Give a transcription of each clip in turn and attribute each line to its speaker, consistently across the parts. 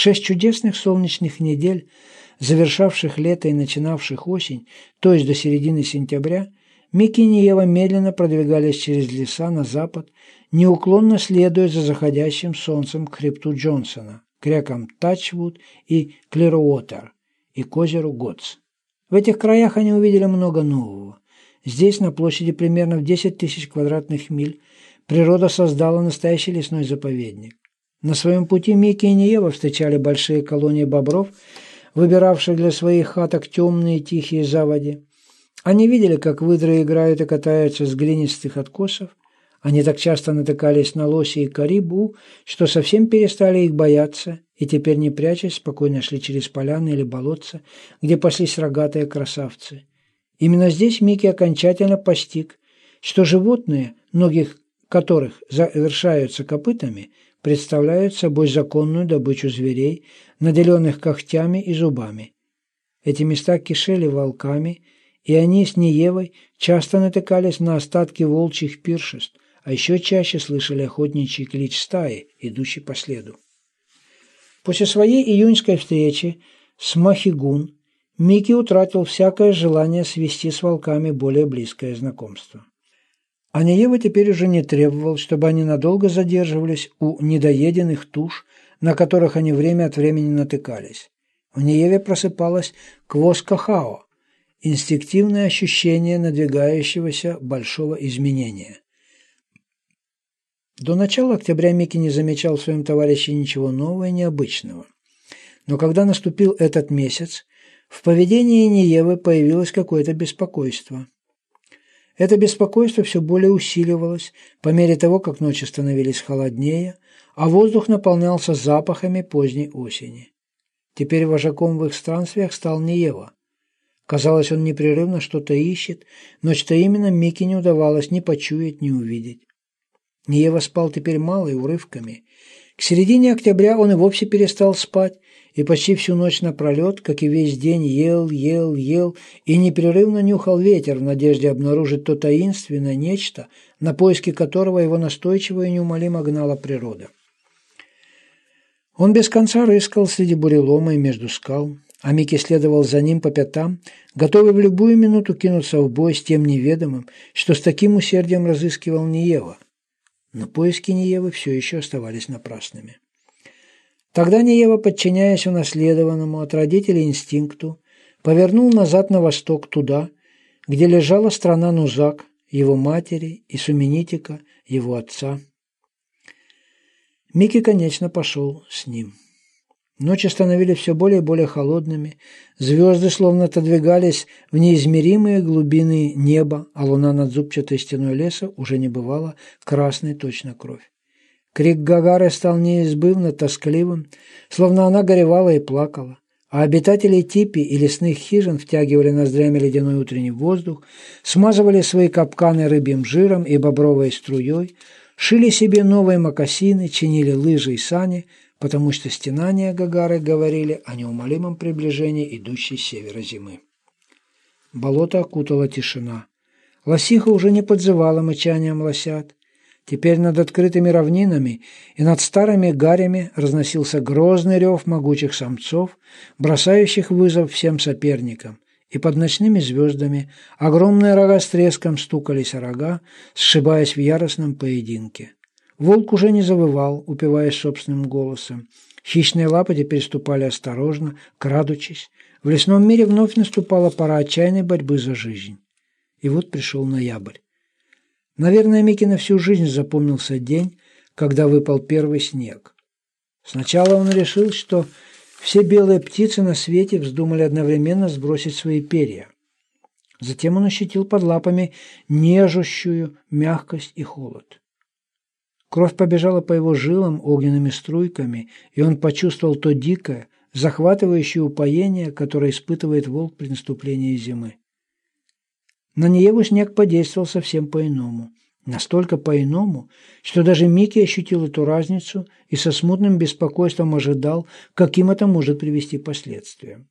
Speaker 1: шесть чудесных солнечных недель, завершавших лето и начинавших осень, то есть до середины сентября, Микки и Ниева медленно продвигались через леса на запад, неуклонно следуя за заходящим солнцем к хребту Джонсона, к рекам Тачвуд и Клируотер и к озеру Готс. В этих краях они увидели много нового. Здесь, на площади примерно в 10 тысяч квадратных миль, природа создала настоящий лесной заповедник. На своем пути Микки и Ниева встречали большие колонии бобров, выбиравших для своих хаток темные тихие заводи. Они видели, как выдры играют и катаются с глинистых откосов. Они так часто натыкались на лоси и карибу, что совсем перестали их бояться и теперь, не прячась, спокойно шли через поляны или болотца, где паслись рогатые красавцы. Именно здесь Микки окончательно постиг, что животные, многих которых завершаются копытами, представляют собой законную добычу зверей, наделенных когтями и зубами. Эти места кишели волками, и они с Неевой часто натыкались на остатки волчьих пиршеств, а еще чаще слышали охотничий клич стаи, идущий по следу. После своей июньской встречи с Махигун Микки утратил всякое желание свести с волками более близкое знакомство. Аниева теперь уже не требовал, чтобы они надолго задерживались у недоеденных туш, на которых они время от времени натыкались. В Ниеве просыпалась квоскахао, инстинктивное ощущение надвигающегося большого изменения. До начала октября Микки не замечал в своем товарище ничего нового и необычного. Но когда наступил этот месяц, в поведении Ниевы появилось какое-то беспокойство. Это беспокойство все более усиливалось по мере того, как ночи становились холоднее, а воздух наполнялся запахами поздней осени. Теперь вожаком в их странствиях стал Ниева. Казалось, он непрерывно что-то ищет, но что именно Микки не удавалось ни почуять, ни увидеть. Ниева спал теперь мало и урывками. К середине октября он и вовсе перестал спать, и почти всю ночь напролет, как и весь день, ел, ел, ел и непрерывно нюхал ветер в надежде обнаружить то таинственное нечто, на поиски которого его настойчиво и неумолимо гнала природа. Он без конца рыскал среди бурелома и между скал, а Микки следовал за ним по пятам, готовый в любую минуту кинуться в бой с тем неведомым, что с таким усердием разыскивал Ниева. Но поиски Ниевы все еще оставались напрасными. Тогда Неева, подчиняясь унаследованному от родителей инстинкту, повернул назад на восток туда, где лежала страна Нузак, его матери и Суменитика, его отца. Микки, конечно, пошел с ним. Ночи становились все более и более холодными, звезды словно отодвигались в неизмеримые глубины неба, а луна над зубчатой стеной леса уже не бывала красной точно кровь. Крик Гагары стал неизбывно тоскливым, словно она горевала и плакала, а обитатели типи и лесных хижин втягивали ноздрями ледяной утренний воздух, смазывали свои капканы рыбьим жиром и бобровой струей, шили себе новые мокасины, чинили лыжи и сани, потому что стенания Гагары говорили о неумолимом приближении идущей с севера зимы. Болото окутала тишина. Лосиха уже не подзывала мычанием лосят. Теперь над открытыми равнинами и над старыми гарями разносился грозный рев могучих самцов, бросающих вызов всем соперникам, и под ночными звездами огромные рога с треском стукались о рога, сшибаясь в яростном поединке. Волк уже не завывал, упиваясь собственным голосом. Хищные лапы теперь ступали осторожно, крадучись. В лесном мире вновь наступала пора отчаянной борьбы за жизнь. И вот пришел ноябрь. Наверное, Микки на всю жизнь запомнился день, когда выпал первый снег. Сначала он решил, что все белые птицы на свете вздумали одновременно сбросить свои перья. Затем он ощутил под лапами нежущую мягкость и холод. Кровь побежала по его жилам огненными струйками, и он почувствовал то дикое, захватывающее упоение, которое испытывает волк при наступлении зимы. На Ниеву снег подействовал совсем по-иному. Настолько по-иному, что даже Микки ощутил эту разницу и со смутным беспокойством ожидал, каким это может привести последствиям.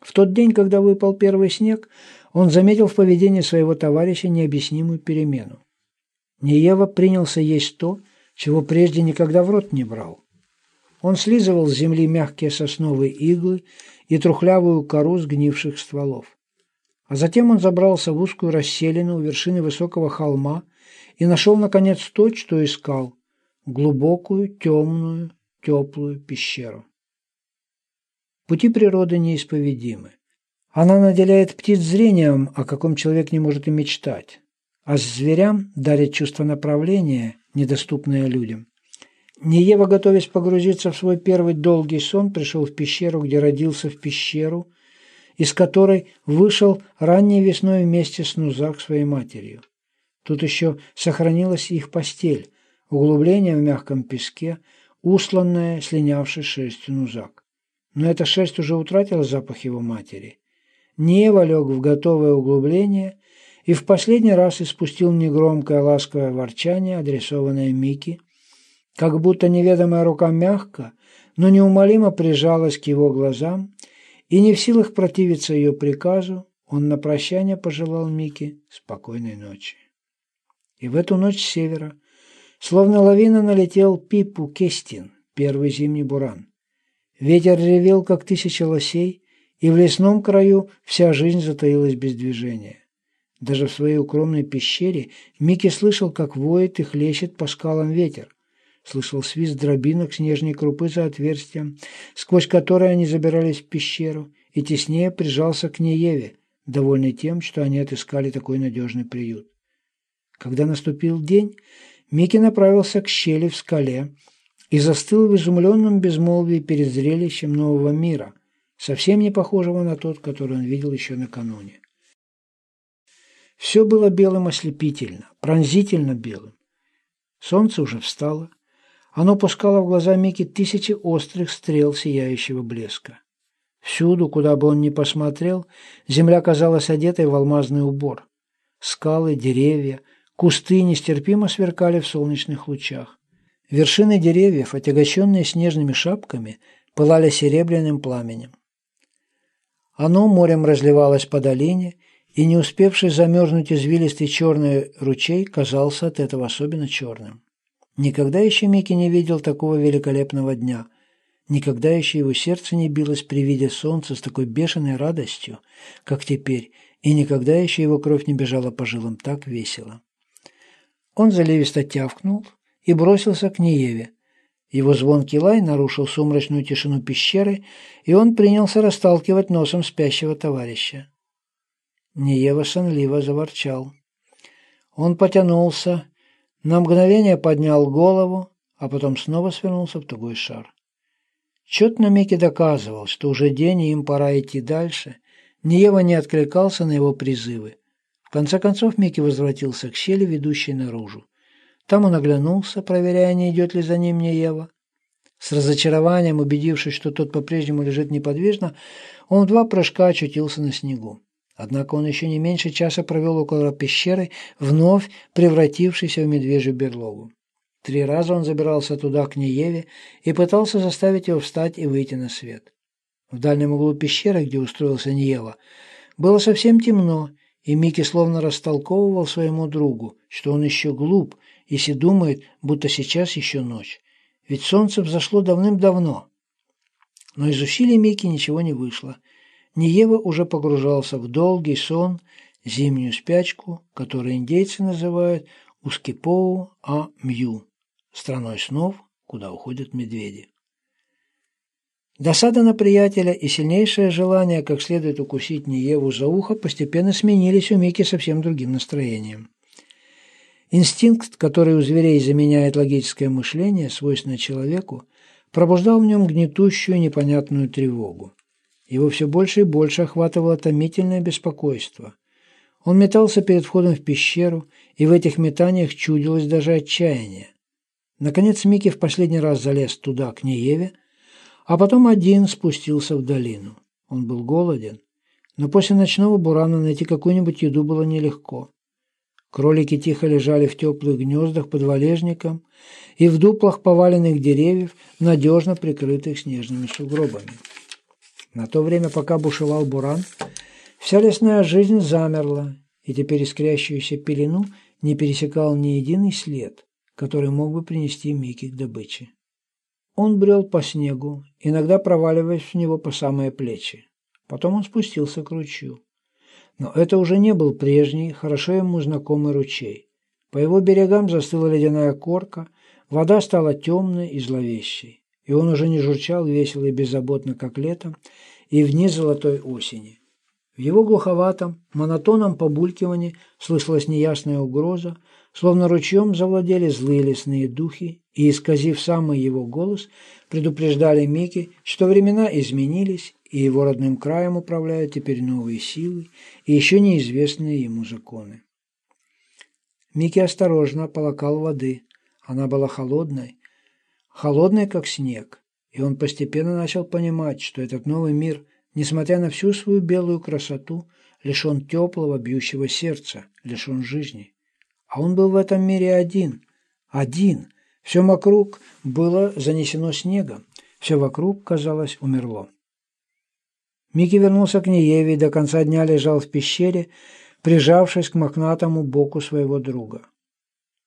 Speaker 1: В тот день, когда выпал первый снег, он заметил в поведении своего товарища необъяснимую перемену. Неева принялся есть то, чего прежде никогда в рот не брал. Он слизывал с земли мягкие сосновые иглы и трухлявую кору сгнивших стволов. А затем он забрался в узкую расселину у вершины высокого холма и нашел, наконец, то, что искал – глубокую, темную, теплую пещеру. Пути природы неисповедимы. Она наделяет птиц зрением, о каком человек не может и мечтать, а зверям дарит чувство направления, недоступное людям. Неева, готовясь погрузиться в свой первый долгий сон, пришел в пещеру, где родился в пещеру, из которой вышел ранней весной вместе с Нузак своей матерью. Тут еще сохранилась их постель, углубление в мягком песке, усланное, слинявшей шерстью Нузак. Но эта шерсть уже утратила запах его матери. Неева лег в готовое углубление и в последний раз испустил негромкое ласковое ворчание, адресованное Микки, как будто неведомая рука мягко, но неумолимо прижалась к его глазам, и не в силах противиться ее приказу, он на прощание пожелал Мике спокойной ночи. И в эту ночь с севера, словно лавина, налетел Пипу Кестин, первый зимний буран. Ветер ревел, как тысяча лосей, и в лесном краю вся жизнь затаилась без движения. Даже в своей укромной пещере Микки слышал, как воет и хлещет по скалам ветер, Слышал свист дробинок снежной крупы за отверстием, сквозь которое они забирались в пещеру, и теснее прижался к Нееве, довольный тем, что они отыскали такой надежный приют. Когда наступил день, Микки направился к щели в скале и застыл в изумленном безмолвии перед зрелищем нового мира, совсем не похожего на тот, который он видел еще накануне. Все было белым ослепительно, пронзительно белым. Солнце уже встало, оно пускало в глаза Микки тысячи острых стрел сияющего блеска. Всюду, куда бы он ни посмотрел, земля казалась одетой в алмазный убор. Скалы, деревья, кусты нестерпимо сверкали в солнечных лучах. Вершины деревьев, отягощенные снежными шапками, пылали серебряным пламенем. Оно морем разливалось по долине, и не успевший замерзнуть извилистый черный ручей казался от этого особенно черным. Никогда еще Микки не видел такого великолепного дня. Никогда еще его сердце не билось при виде солнца с такой бешеной радостью, как теперь, и никогда еще его кровь не бежала по жилам так весело. Он заливисто тявкнул и бросился к Нееве. Его звонкий лай нарушил сумрачную тишину пещеры, и он принялся расталкивать носом спящего товарища. Неева сонливо заворчал. Он потянулся, на мгновение поднял голову, а потом снова свернулся в тугой шар. Чет на Мике доказывал, что уже день и им пора идти дальше. Ниева не откликался на его призывы. В конце концов Микки возвратился к щели, ведущей наружу. Там он оглянулся, проверяя, не идет ли за ним Ниева. С разочарованием, убедившись, что тот по-прежнему лежит неподвижно, он в два прыжка очутился на снегу. Однако он еще не меньше часа провел около пещеры, вновь превратившейся в медвежью берлогу. Три раза он забирался туда к Нееве и пытался заставить его встать и выйти на свет. В дальнем углу пещеры, где устроился Ниева, было совсем темно, и Микки словно растолковывал своему другу, что он еще глуп, если думает, будто сейчас еще ночь. Ведь солнце взошло давным-давно. Но из усилий Микки ничего не вышло – Ниева уже погружался в долгий сон, зимнюю спячку, которую индейцы называют Ускипоу а Мью, страной снов, куда уходят медведи. Досада на приятеля и сильнейшее желание как следует укусить Ниеву за ухо постепенно сменились у Мики совсем другим настроением. Инстинкт, который у зверей заменяет логическое мышление, свойственное человеку, пробуждал в нем гнетущую непонятную тревогу. Его все больше и больше охватывало томительное беспокойство. Он метался перед входом в пещеру, и в этих метаниях чудилось даже отчаяние. Наконец Микки в последний раз залез туда, к Нееве, а потом один спустился в долину. Он был голоден, но после ночного бурана найти какую-нибудь еду было нелегко. Кролики тихо лежали в теплых гнездах под валежником и в дуплах поваленных деревьев, надежно прикрытых снежными сугробами. На то время, пока бушевал буран, вся лесная жизнь замерла, и теперь искрящуюся пелену не пересекал ни единый след, который мог бы принести Микки к добыче. Он брел по снегу, иногда проваливаясь в него по самые плечи. Потом он спустился к ручью. Но это уже не был прежний, хорошо ему знакомый ручей. По его берегам застыла ледяная корка, вода стала темной и зловещей, и он уже не журчал весело и беззаботно, как летом, и в дни золотой осени. В его глуховатом, монотонном побулькивании слышалась неясная угроза, Словно ручьем завладели злые лесные духи и, исказив самый его голос, предупреждали Мики, что времена изменились, и его родным краем управляют теперь новые силы и еще неизвестные ему законы. Микки осторожно полакал воды. Она была холодной, холодной, как снег, и он постепенно начал понимать, что этот новый мир, несмотря на всю свою белую красоту, лишен теплого, бьющего сердца, лишен жизни. А он был в этом мире один. Один. Все вокруг было занесено снегом. Все вокруг, казалось, умерло. Микки вернулся к Нееве и до конца дня лежал в пещере, прижавшись к мохнатому боку своего друга.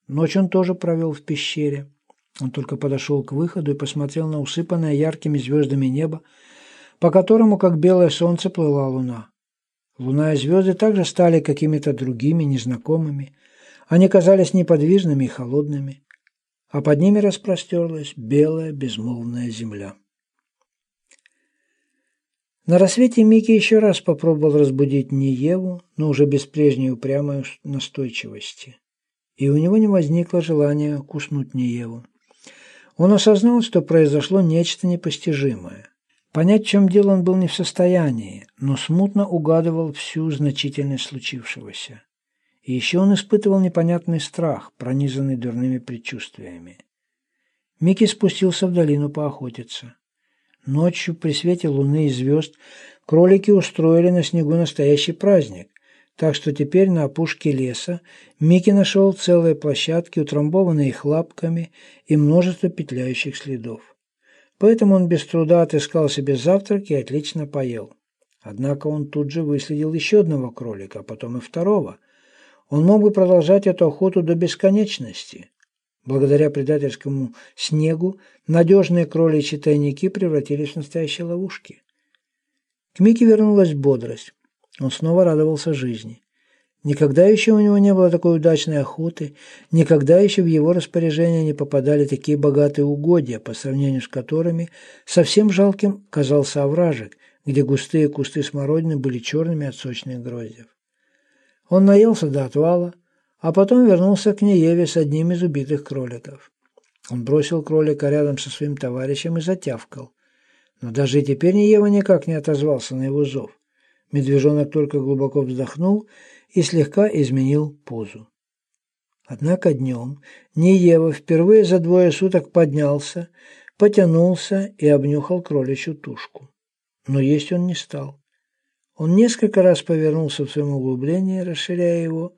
Speaker 1: Ночь он тоже провел в пещере. Он только подошел к выходу и посмотрел на усыпанное яркими звездами небо, по которому, как белое солнце, плыла луна. Луна и звезды также стали какими-то другими, незнакомыми. Они казались неподвижными и холодными, а под ними распростерлась белая безмолвная земля. На рассвете Микки еще раз попробовал разбудить Ниеву, но уже без прежней упрямой настойчивости. И у него не возникло желания куснуть Ниеву. Он осознал, что произошло нечто непостижимое. Понять, в чем дело, он был не в состоянии, но смутно угадывал всю значительность случившегося. И еще он испытывал непонятный страх, пронизанный дурными предчувствиями. Микки спустился в долину поохотиться. Ночью при свете луны и звезд кролики устроили на снегу настоящий праздник, так что теперь на опушке леса Микки нашел целые площадки, утрамбованные их и множество петляющих следов. Поэтому он без труда отыскал себе завтрак и отлично поел. Однако он тут же выследил еще одного кролика, а потом и второго – он мог бы продолжать эту охоту до бесконечности. Благодаря предательскому снегу надежные кроличьи тайники превратились в настоящие ловушки. К Мике вернулась бодрость. Он снова радовался жизни. Никогда еще у него не было такой удачной охоты, никогда еще в его распоряжение не попадали такие богатые угодья, по сравнению с которыми совсем жалким казался овражек, где густые кусты смородины были черными от сочных гроздьев. Он наелся до отвала, а потом вернулся к Нееве с одним из убитых кроликов. Он бросил кролика рядом со своим товарищем и затявкал. Но даже теперь Неева никак не отозвался на его зов. Медвежонок только глубоко вздохнул и слегка изменил позу. Однако днем Неева впервые за двое суток поднялся, потянулся и обнюхал кроличью тушку. Но есть он не стал. Он несколько раз повернулся в своем углублении, расширяя его,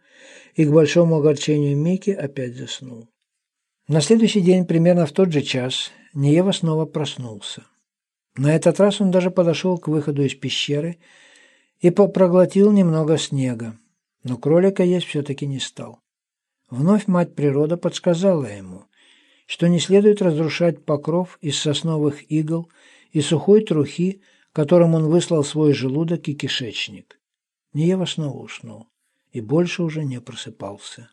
Speaker 1: и к большому огорчению Мики опять заснул. На следующий день, примерно в тот же час, Ниева снова проснулся. На этот раз он даже подошел к выходу из пещеры и проглотил немного снега, но кролика есть все-таки не стал. Вновь мать природа подсказала ему, что не следует разрушать покров из сосновых игл и сухой трухи, которым он выслал свой желудок и кишечник. Неева снова уснул и больше уже не просыпался.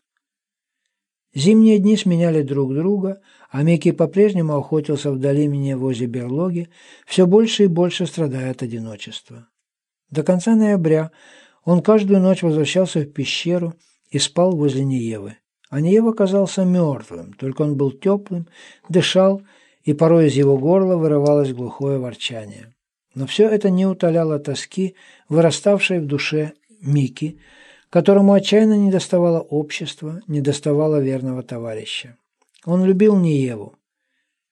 Speaker 1: Зимние дни сменяли друг друга, а Микки по-прежнему охотился в долине возле берлоги, все больше и больше страдая от одиночества. До конца ноября он каждую ночь возвращался в пещеру и спал возле Неевы. А Неева казался мертвым, только он был теплым, дышал, и порой из его горла вырывалось глухое ворчание. Но все это не утоляло тоски, выраставшей в душе Мики, которому отчаянно недоставало общества, недоставало верного товарища. Он любил Ниеву.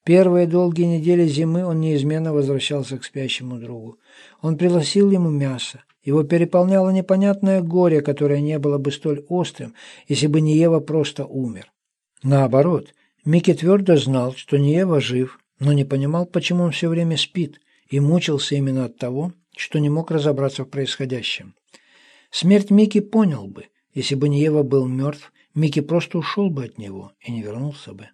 Speaker 1: Первые долгие недели зимы он неизменно возвращался к спящему другу. Он приносил ему мясо. Его переполняло непонятное горе, которое не было бы столь острым, если бы Ниева просто умер. Наоборот, Микки твердо знал, что Ниева жив, но не понимал, почему он все время спит – и мучился именно от того, что не мог разобраться в происходящем. Смерть Мики понял бы, если бы Ниева был мертв, Микки просто ушел бы от него и не вернулся бы.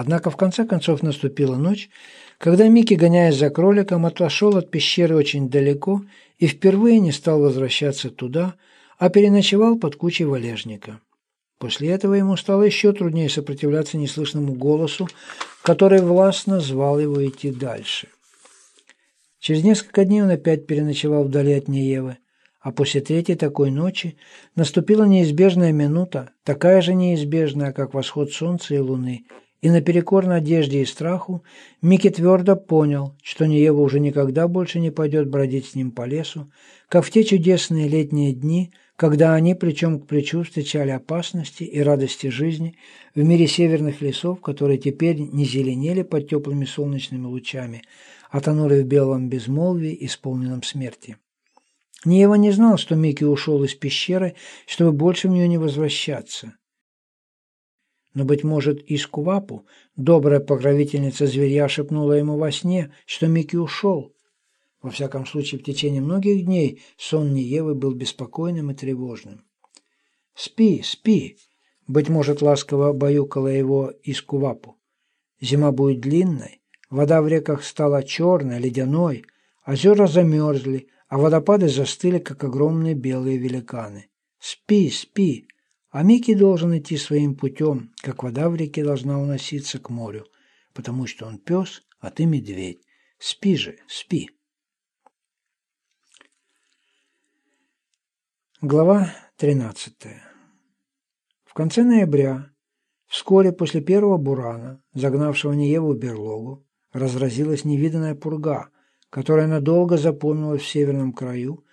Speaker 1: Однако в конце концов наступила ночь, когда Микки, гоняясь за кроликом, отошел от пещеры очень далеко и впервые не стал возвращаться туда, а переночевал под кучей валежника. После этого ему стало еще труднее сопротивляться неслышному голосу, который властно звал его идти дальше. Через несколько дней он опять переночевал вдали от Неевы, а после третьей такой ночи наступила неизбежная минута, такая же неизбежная, как восход солнца и луны, и наперекор надежде и страху Микки твердо понял, что Ниева уже никогда больше не пойдет бродить с ним по лесу, как в те чудесные летние дни, когда они плечом к плечу встречали опасности и радости жизни в мире северных лесов, которые теперь не зеленели под теплыми солнечными лучами, а тонули в белом безмолвии, исполненном смерти. Ниева не знал, что Микки ушел из пещеры, чтобы больше в нее не возвращаться. Но, быть может, Искувапу, добрая покровительница зверя, шепнула ему во сне, что Микки ушел. Во всяком случае, в течение многих дней сон Ниевы был беспокойным и тревожным. «Спи, спи!» Быть может, ласково баюкала его Искувапу. Зима будет длинной, вода в реках стала черной, ледяной, озера замерзли, а водопады застыли, как огромные белые великаны. «Спи, спи!» А Микки должен идти своим путем, как вода в реке должна уноситься к морю, потому что он пес, а ты медведь. Спи же, спи. Глава 13. В конце ноября, вскоре после первого бурана, загнавшего Ниеву в берлогу, разразилась невиданная пурга, которая надолго запомнилась в северном краю,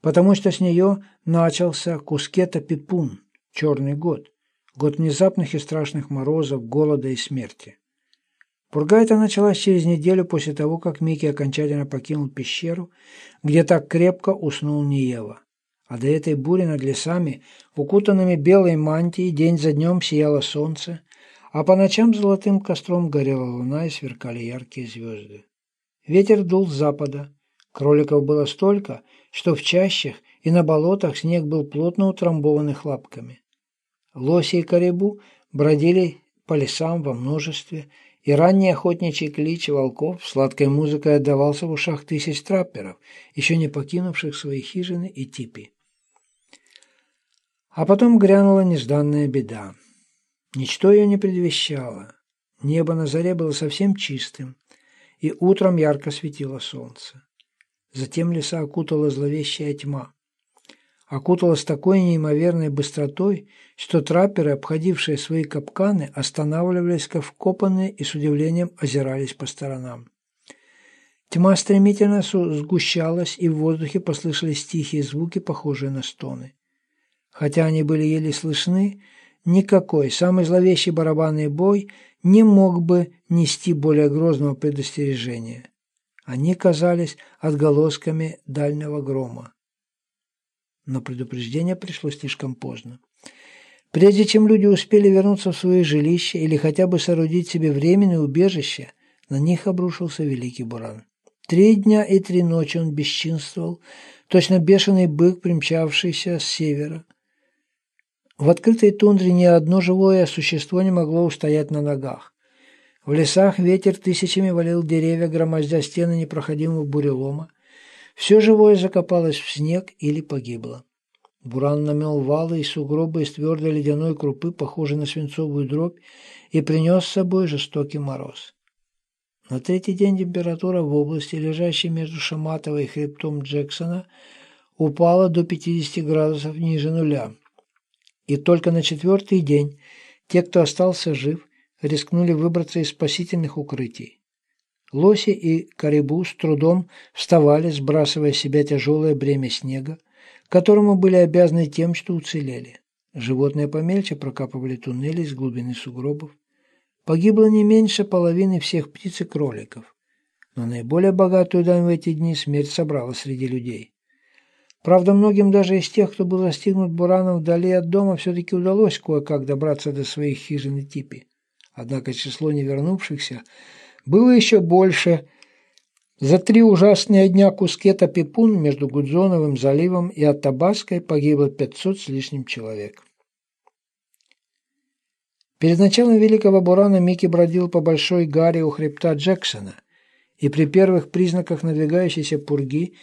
Speaker 1: потому что с нее начался Кускета-Пипун, черный год, год внезапных и страшных морозов, голода и смерти. Пурга эта началась через неделю после того, как Микки окончательно покинул пещеру, где так крепко уснул Ниева. А до этой бури над лесами, укутанными белой мантией, день за днем сияло солнце, а по ночам золотым костром горела луна и сверкали яркие звезды. Ветер дул с запада. Кроликов было столько, что в чащах и на болотах снег был плотно утрамбованный лапками. Лоси и карибу бродили по лесам во множестве, и ранний охотничий клич волков сладкой музыкой отдавался в ушах тысяч трапперов, еще не покинувших свои хижины и типи. А потом грянула нежданная беда. Ничто ее не предвещало. Небо на заре было совсем чистым, и утром ярко светило солнце. Затем леса окутала зловещая тьма окутала с такой неимоверной быстротой, что трапперы, обходившие свои капканы, останавливались как вкопанные и с удивлением озирались по сторонам. Тьма стремительно сгущалась, и в воздухе послышались тихие звуки, похожие на стоны. Хотя они были еле слышны, никакой, самый зловещий барабанный бой не мог бы нести более грозного предостережения. Они казались отголосками дальнего грома но предупреждение пришло слишком поздно. Прежде чем люди успели вернуться в свои жилища или хотя бы соорудить себе временное убежище, на них обрушился великий буран. Три дня и три ночи он бесчинствовал, точно бешеный бык, примчавшийся с севера. В открытой тундре ни одно живое существо не могло устоять на ногах. В лесах ветер тысячами валил деревья, громоздя стены непроходимого бурелома. Все живое закопалось в снег или погибло. Буран намел валы и сугробы из твердой ледяной крупы, похожей на свинцовую дробь, и принес с собой жестокий мороз. На третий день температура в области, лежащей между Шаматовой и хребтом Джексона, упала до 50 градусов ниже нуля. И только на четвертый день те, кто остался жив, рискнули выбраться из спасительных укрытий. Лоси и карибу с трудом вставали, сбрасывая с себя тяжелое бремя снега, которому были обязаны тем, что уцелели. Животные помельче прокапывали туннели из глубины сугробов. Погибло не меньше половины всех птиц и кроликов. Но наиболее богатую дань в эти дни смерть собрала среди людей. Правда, многим даже из тех, кто был застигнут бураном вдали от дома, все-таки удалось кое-как добраться до своих хижин и типи. Однако число невернувшихся было еще больше. За три ужасные дня Кускета Пипун между Гудзоновым заливом и Атабаской погибло 500 с лишним человек. Перед началом Великого Бурана Микки бродил по Большой Гаре у хребта Джексона, и при первых признаках надвигающейся пурги